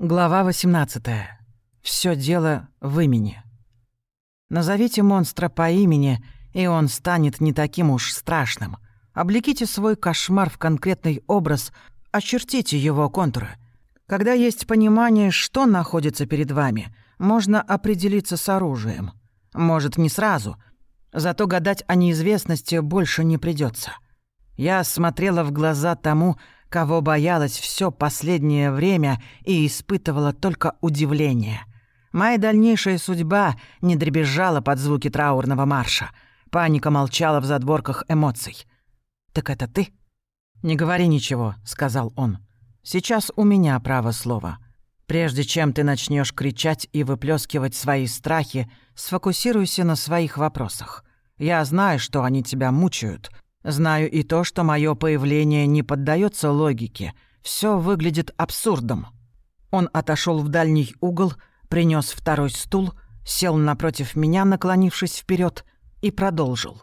Глава 18. Все дело в имени. Назовите монстра по имени, и он станет не таким уж страшным. Облеките свой кошмар в конкретный образ, очертите его контуры. Когда есть понимание, что находится перед вами, можно определиться с оружием. Может, не сразу, зато гадать о неизвестности больше не придется. Я смотрела в глаза тому, кого боялась все последнее время и испытывала только удивление. Моя дальнейшая судьба не дребезжала под звуки траурного марша. Паника молчала в задворках эмоций. «Так это ты?» «Не говори ничего», — сказал он. «Сейчас у меня право слова. Прежде чем ты начнешь кричать и выплескивать свои страхи, сфокусируйся на своих вопросах. Я знаю, что они тебя мучают, Знаю и то, что мое появление не поддается логике. Все выглядит абсурдом. Он отошел в дальний угол, принес второй стул, сел напротив меня, наклонившись вперед, и продолжил.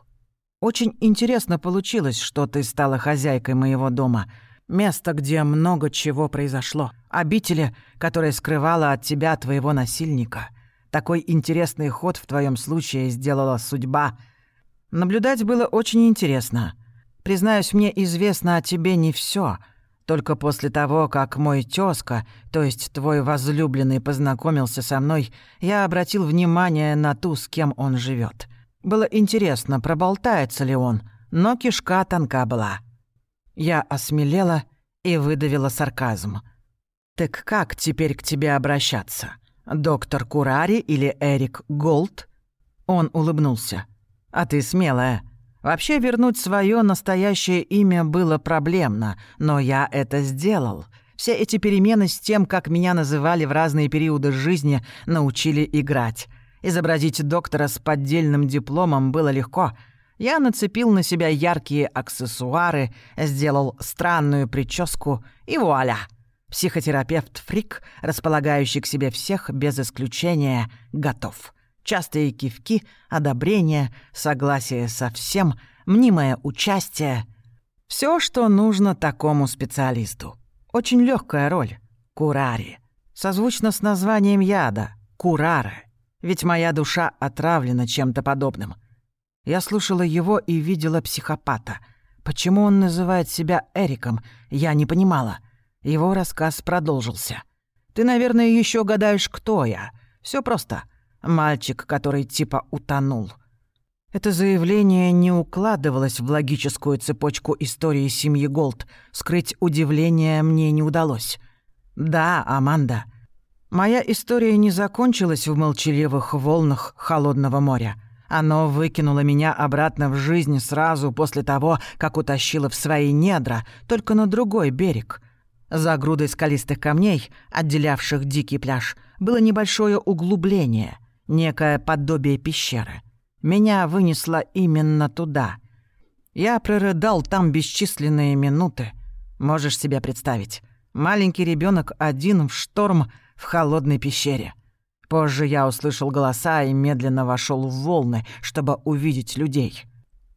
«Очень интересно получилось, что ты стала хозяйкой моего дома. Место, где много чего произошло. Обители, которая скрывала от тебя твоего насильника. Такой интересный ход в твоем случае сделала судьба — Наблюдать было очень интересно. Признаюсь, мне известно о тебе не все. Только после того, как мой тезка, то есть твой возлюбленный, познакомился со мной, я обратил внимание на ту, с кем он живет. Было интересно, проболтается ли он, но кишка тонка была. Я осмелела и выдавила сарказм. «Так как теперь к тебе обращаться? Доктор Курари или Эрик Голд?» Он улыбнулся. А ты смелая. Вообще вернуть свое настоящее имя было проблемно, но я это сделал. Все эти перемены с тем, как меня называли в разные периоды жизни, научили играть. Изобразить доктора с поддельным дипломом было легко. Я нацепил на себя яркие аксессуары, сделал странную прическу и вуаля! Психотерапевт-фрик, располагающий к себе всех без исключения, готов частые кивки, одобрение, согласие со всем, мнимое участие. Все, что нужно такому специалисту. Очень легкая роль. Курари. Созвучно с названием яда. Кураре. Ведь моя душа отравлена чем-то подобным. Я слушала его и видела психопата. Почему он называет себя Эриком, я не понимала. Его рассказ продолжился. «Ты, наверное, еще гадаешь, кто я. Все просто. Мальчик, который типа утонул. Это заявление не укладывалось в логическую цепочку истории семьи Голд. Скрыть удивление мне не удалось. Да, Аманда. Моя история не закончилась в молчаливых волнах холодного моря. Оно выкинуло меня обратно в жизнь сразу после того, как утащило в свои недра, только на другой берег. За грудой скалистых камней, отделявших дикий пляж, было небольшое углубление — некое подобие пещеры. Меня вынесло именно туда. Я прорыдал там бесчисленные минуты. Можешь себе представить. Маленький ребенок один в шторм в холодной пещере. Позже я услышал голоса и медленно вошел в волны, чтобы увидеть людей.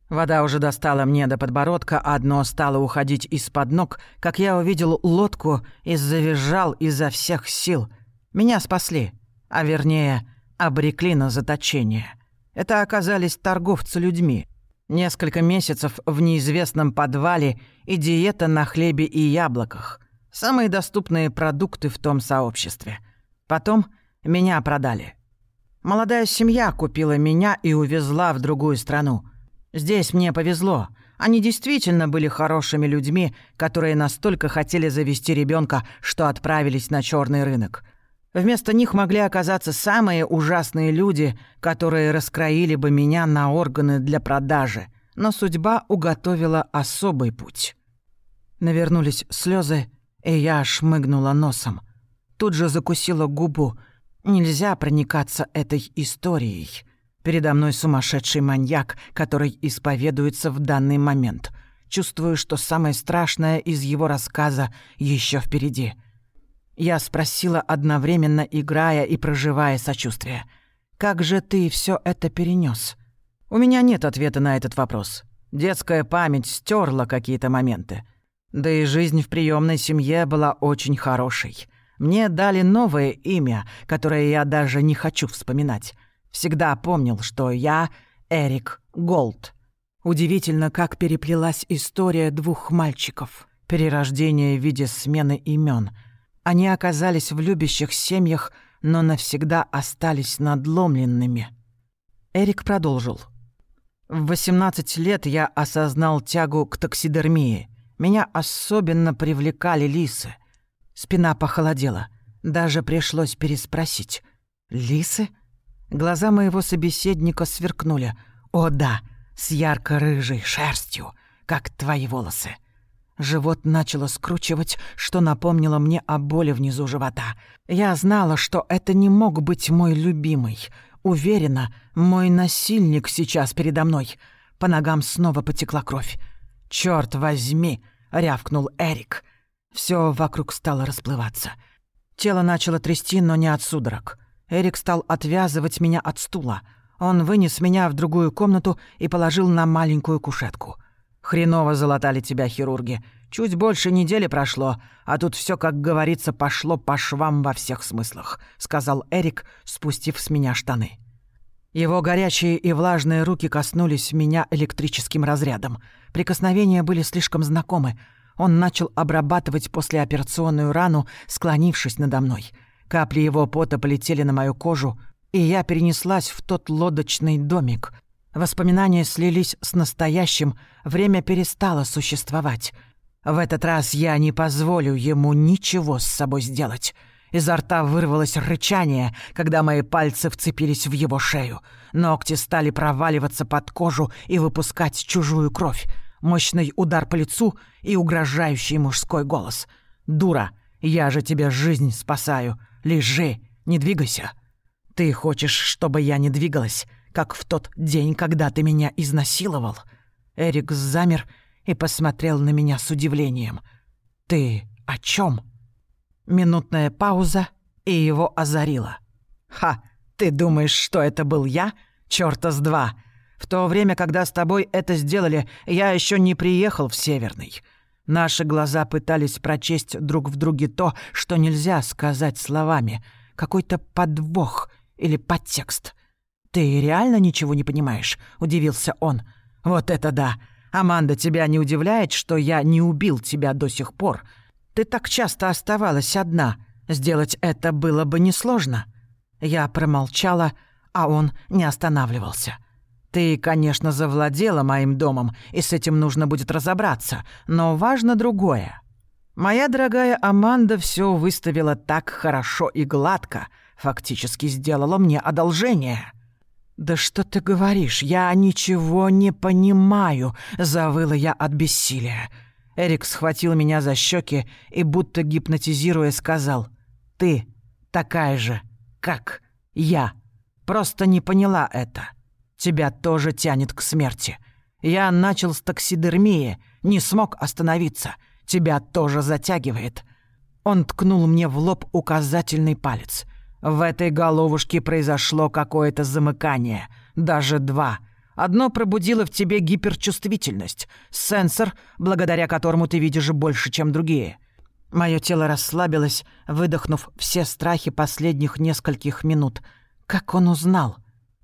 Вода уже достала мне до подбородка, а дно стало уходить из-под ног, как я увидел лодку и завизжал изо всех сил. Меня спасли, а вернее, обрекли на заточение. Это оказались торговцы людьми. Несколько месяцев в неизвестном подвале и диета на хлебе и яблоках. Самые доступные продукты в том сообществе. Потом меня продали. Молодая семья купила меня и увезла в другую страну. Здесь мне повезло. Они действительно были хорошими людьми, которые настолько хотели завести ребенка, что отправились на черный рынок – Вместо них могли оказаться самые ужасные люди, которые раскроили бы меня на органы для продажи. Но судьба уготовила особый путь. Навернулись слезы, и я шмыгнула носом. Тут же закусила губу. Нельзя проникаться этой историей. Передо мной сумасшедший маньяк, который исповедуется в данный момент. Чувствую, что самое страшное из его рассказа еще впереди — я спросила одновременно, играя и проживая сочувствие. «Как же ты все это перенес? У меня нет ответа на этот вопрос. Детская память стерла какие-то моменты. Да и жизнь в приемной семье была очень хорошей. Мне дали новое имя, которое я даже не хочу вспоминать. Всегда помнил, что я Эрик Голд. Удивительно, как переплелась история двух мальчиков. Перерождение в виде смены имен. Они оказались в любящих семьях, но навсегда остались надломленными. Эрик продолжил. В 18 лет я осознал тягу к таксидермии. Меня особенно привлекали лисы. Спина похолодела. Даже пришлось переспросить. «Лисы?» Глаза моего собеседника сверкнули. «О да, с ярко-рыжей шерстью, как твои волосы». Живот начало скручивать, что напомнило мне о боли внизу живота. Я знала, что это не мог быть мой любимый. Уверена, мой насильник сейчас передо мной. По ногам снова потекла кровь. «Чёрт возьми!» — рявкнул Эрик. Все вокруг стало расплываться. Тело начало трясти, но не от судорог. Эрик стал отвязывать меня от стула. Он вынес меня в другую комнату и положил на маленькую кушетку. «Хреново залатали тебя хирурги. Чуть больше недели прошло, а тут все, как говорится, пошло по швам во всех смыслах», — сказал Эрик, спустив с меня штаны. Его горячие и влажные руки коснулись меня электрическим разрядом. Прикосновения были слишком знакомы. Он начал обрабатывать послеоперационную рану, склонившись надо мной — Капли его пота полетели на мою кожу, и я перенеслась в тот лодочный домик. Воспоминания слились с настоящим, время перестало существовать. В этот раз я не позволю ему ничего с собой сделать. Изо рта вырвалось рычание, когда мои пальцы вцепились в его шею. Ногти стали проваливаться под кожу и выпускать чужую кровь. Мощный удар по лицу и угрожающий мужской голос. «Дура, я же тебе жизнь спасаю. Лежи, не двигайся. Ты хочешь, чтобы я не двигалась, как в тот день, когда ты меня изнасиловал?» Эрик замер и посмотрел на меня с удивлением. «Ты о чем? Минутная пауза, и его озарило. «Ха, ты думаешь, что это был я? Чёрта с два! В то время, когда с тобой это сделали, я еще не приехал в Северный. Наши глаза пытались прочесть друг в друге то, что нельзя сказать словами. Какой-то подвох или подтекст. «Ты реально ничего не понимаешь?» — удивился он. «Вот это да! Аманда, тебя не удивляет, что я не убил тебя до сих пор? Ты так часто оставалась одна. Сделать это было бы несложно». Я промолчала, а он не останавливался. Ты, конечно, завладела моим домом, и с этим нужно будет разобраться, но важно другое. Моя дорогая Аманда все выставила так хорошо и гладко, фактически сделала мне одолжение. «Да что ты говоришь? Я ничего не понимаю», — завыла я от бессилия. Эрик схватил меня за щеки и, будто гипнотизируя, сказал, «Ты такая же, как я. Просто не поняла это». Тебя тоже тянет к смерти. Я начал с таксидермии, не смог остановиться. Тебя тоже затягивает». Он ткнул мне в лоб указательный палец. В этой головушке произошло какое-то замыкание. Даже два. Одно пробудило в тебе гиперчувствительность. Сенсор, благодаря которому ты видишь больше, чем другие. Мое тело расслабилось, выдохнув все страхи последних нескольких минут. Как он узнал?»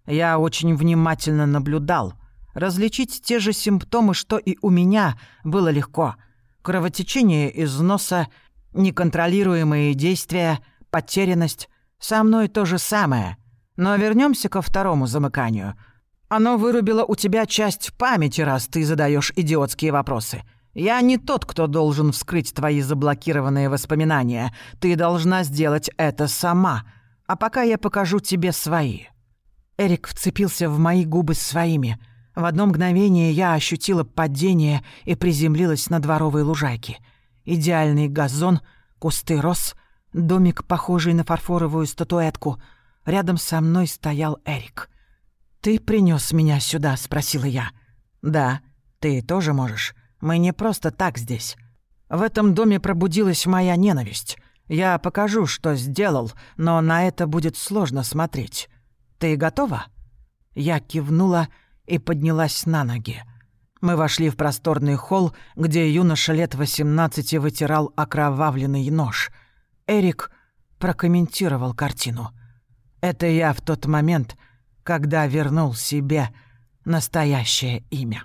Я очень внимательно наблюдал. Различить те же симптомы, что и у меня, было легко. Кровотечение из носа, неконтролируемые действия, потерянность. Со мной то же самое. Но вернемся ко второму замыканию. Оно вырубило у тебя часть памяти, раз ты задаешь идиотские вопросы. Я не тот, кто должен вскрыть твои заблокированные воспоминания. Ты должна сделать это сама. А пока я покажу тебе свои. Эрик вцепился в мои губы своими. В одно мгновение я ощутила падение и приземлилась на дворовой лужайке. Идеальный газон, кусты роз, домик, похожий на фарфоровую статуэтку. Рядом со мной стоял Эрик. «Ты принес меня сюда?» — спросила я. «Да, ты тоже можешь. Мы не просто так здесь. В этом доме пробудилась моя ненависть. Я покажу, что сделал, но на это будет сложно смотреть. Ты готова?» Я кивнула и поднялась на ноги. Мы вошли в просторный холл, где юноша лет 18 вытирал окровавленный нож. Эрик прокомментировал картину. Это я в тот момент, когда вернул себе настоящее имя.